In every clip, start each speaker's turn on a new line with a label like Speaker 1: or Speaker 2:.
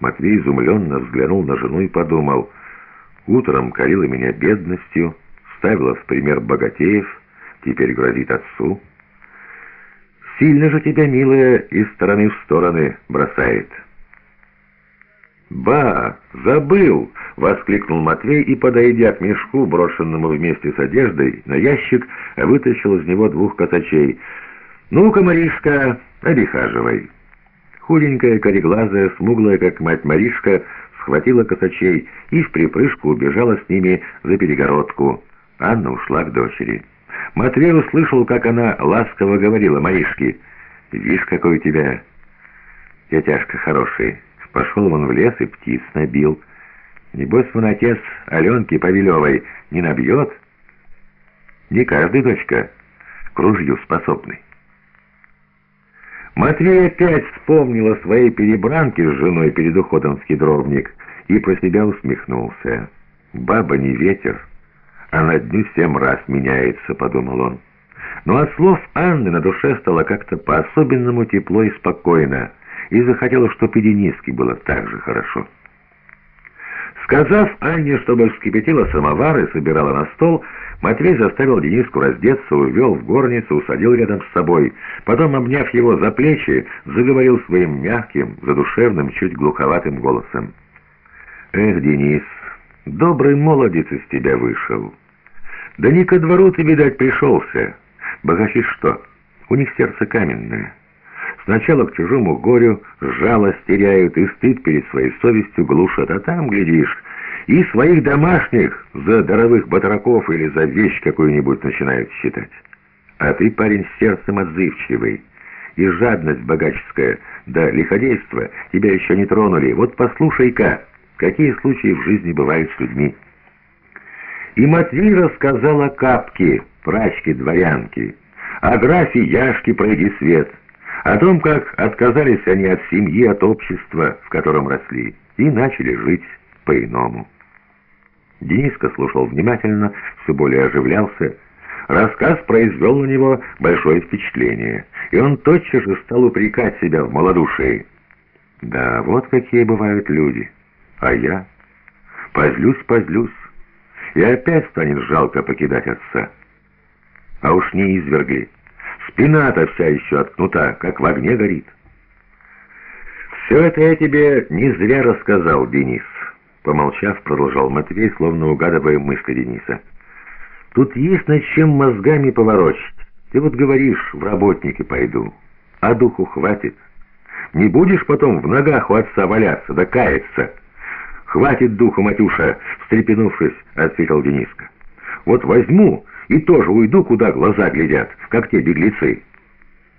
Speaker 1: Матвей изумленно взглянул на жену и подумал, утром корила меня бедностью, ставила в пример богатеев, теперь грозит отцу. Сильно же тебя, милая, из стороны в стороны бросает. «Ба, забыл!» — воскликнул Матвей и, подойдя к мешку, брошенному вместе с одеждой, на ящик, вытащил из него двух косачей. «Ну-ка, Маришка, обихаживай!» Худенькая, кореглазая, смуглая, как мать Маришка, схватила косачей и в припрыжку убежала с ними за перегородку. Анна ушла к дочери. Матвей услышал, как она ласково говорила Маришке. «Видишь, какой у тебя тетяшка хороший. Пошел он в лес и птиц набил. Небось, вон отец Аленки Павелевой не набьет? Не каждый дочка к ружью способный». Матвей опять вспомнил о своей перебранке с женой перед уходом в кедровник и про себя усмехнулся. «Баба не ветер, а на дню семь раз меняется», — подумал он. Но от слов Анны на душе стало как-то по-особенному тепло и спокойно, и захотелось, чтобы и Дениске было так же хорошо. Сказав Анне, чтобы вскипятила самовар и собирала на стол, Матвей заставил Дениску раздеться, увел в горницу, усадил рядом с собой. Потом, обняв его за плечи, заговорил своим мягким, задушевным, чуть глуховатым голосом. «Эх, Денис, добрый молодец из тебя вышел. Да не ко двору ты, видать, пришелся. Богачи что? У них сердце каменное». Сначала к чужому горю жалость теряют и стыд перед своей совестью глушат, а там, глядишь, и своих домашних за даровых батраков или за вещь какую-нибудь начинают считать. А ты, парень, сердцем отзывчивый, и жадность богаческая, да лиходейство тебя еще не тронули. Вот послушай-ка, какие случаи в жизни бывают с людьми. И Матвей рассказал о Капке, прачке-дворянке, о графе Яшке «Пройди свет», о том, как отказались они от семьи, от общества, в котором росли, и начали жить по-иному. Дениска слушал внимательно, все более оживлялся. Рассказ произвел на него большое впечатление, и он тотчас же стал упрекать себя в малодушии. «Да, вот какие бывают люди. А я? Позлюсь, позлюсь, и опять станет жалко покидать отца. А уж не извергли». Спина-то вся еще откнута, как в огне горит. «Все это я тебе не зря рассказал, Денис», — помолчав, продолжал Матвей, словно угадывая мысли Дениса. «Тут есть над чем мозгами поворочить. Ты вот говоришь, в работники пойду, а духу хватит. Не будешь потом в ногах у отца валяться, да каяться?» «Хватит духу, Матюша!» — встрепенувшись, ответил Дениска. «Вот возьму и тоже уйду, куда глаза глядят, как те беглецы».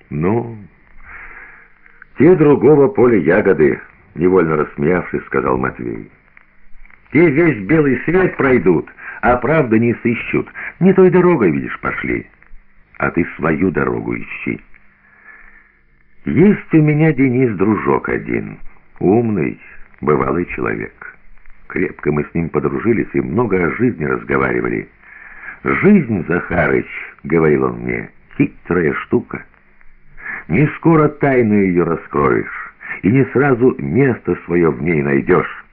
Speaker 1: «Ну, те другого поля ягоды», — невольно рассмеявшись, сказал Матвей. «Те весь белый свет пройдут, а правда не сыщут. Не той дорогой, видишь, пошли. А ты свою дорогу ищи». «Есть у меня, Денис, дружок один, умный, бывалый человек. Крепко мы с ним подружились и много о жизни разговаривали». «Жизнь, Захарыч, — говорил он мне, — хитрая штука. Не скоро тайну ее раскроешь, и не сразу место свое в ней найдешь.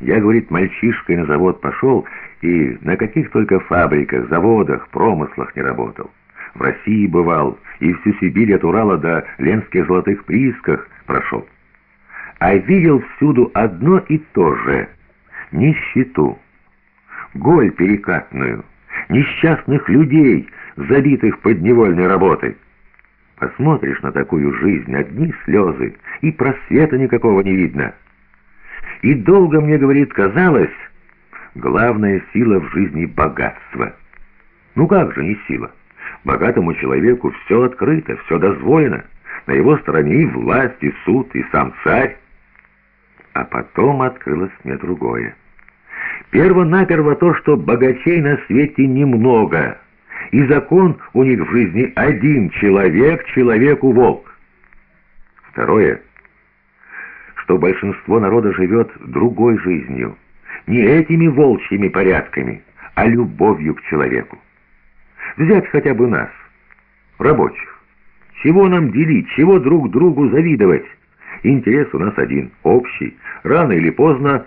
Speaker 1: Я, говорит, мальчишкой на завод пошел, и на каких только фабриках, заводах, промыслах не работал. В России бывал, и всю Сибирь от Урала до Ленских золотых приисках прошел. А видел всюду одно и то же — нищету, голь перекатную — несчастных людей, забитых подневольной работой. Посмотришь на такую жизнь, одни слезы, и просвета никакого не видно. И долго мне, говорит, казалось, главная сила в жизни — богатство. Ну как же не сила? Богатому человеку все открыто, все дозволено. На его стороне и власть, и суд, и сам царь. А потом открылось мне другое. Перво-наперво то, что богачей на свете немного, и закон у них в жизни один — человек человеку волк. Второе, что большинство народа живет другой жизнью, не этими волчьими порядками, а любовью к человеку. Взять хотя бы нас, рабочих. Чего нам делить, чего друг другу завидовать? Интерес у нас один, общий. Рано или поздно